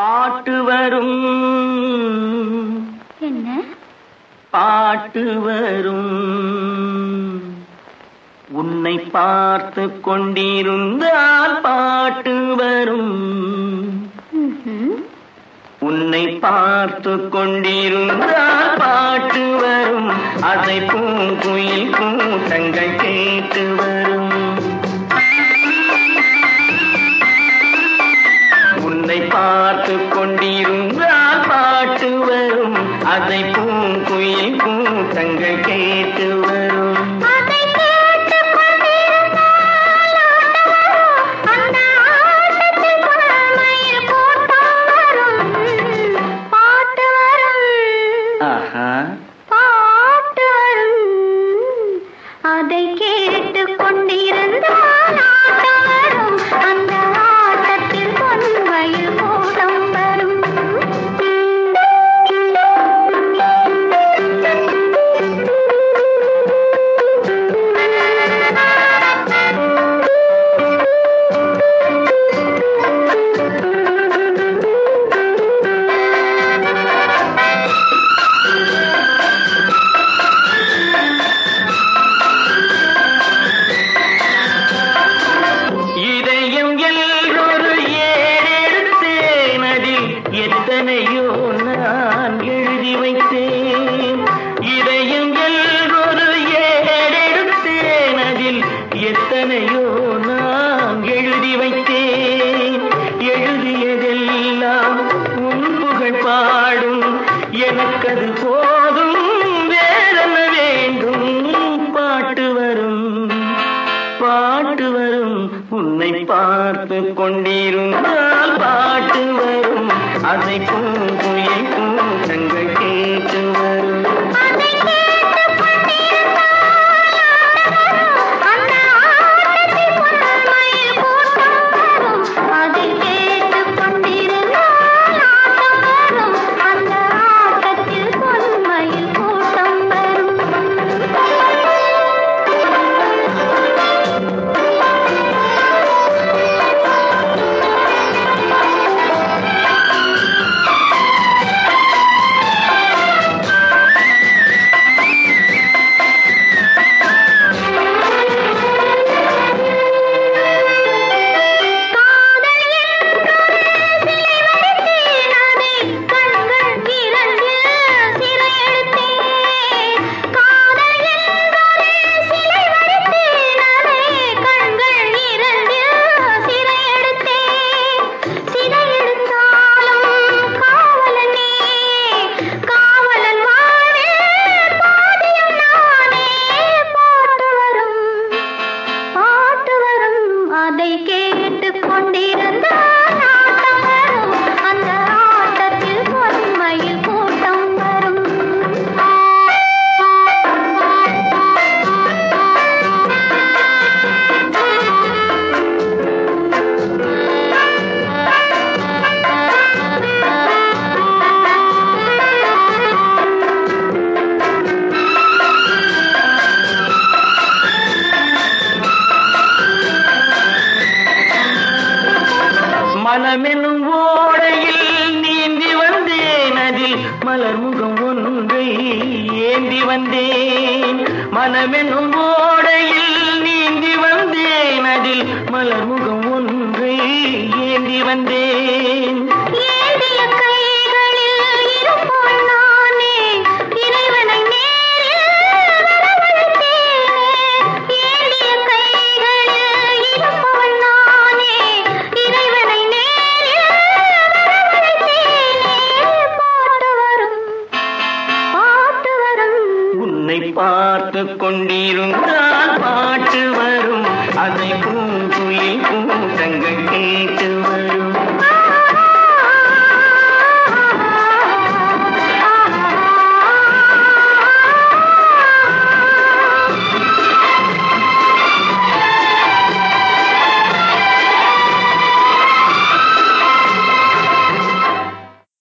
பாட்டு வரும். என்ன? பாட்டு வரும். உன்னை பார்த்து கொண்டிருந்தால் பாட்டு வரும். உன்னை பார்த்து கொண்டிருந்தால் பாட்டு வரும். அதை பூங்குயில் கூட்டங்கள் கேட்டு வரும். குழந்தையில் கூட்டம் வரும். பாட்டு வரும் ஆஹா. பாட்டு வரும். அதை கேட்டுக் கொண்டிருந்தால் ஆட்டம் வரும் அந்த எத்தனையோ நான் எழுதி வைத்தேன். எழுதியதெல்லாம் உன் புகழ் பாடும். எனக்கது போதும். வேறென்ன வேண்டும்? பாட்டு வரும். பாட்டு வரும். உன்னை பார்த்து கொண்டிருந்தால் பாட்டு வரும். அதை பூங்குயில் தங்கள் கேட்டு வரும். மனமெனும் ஓடையில் நீந்தி வந்தேன். அதில் மலர் முகம் ஒன்றை ஏந்தி வந்தேன். மனமெனும் ஓடையில் நீந்தி வந்தேன். அதில் மலர் முகம் ஒன்றை ஏந்தி வந்தேன். பார்த்து கொண்டிருந்தால் பாட்டு வரும். அதை பூங்குயில் கூட்டங்கள் கேட்டு வரும்.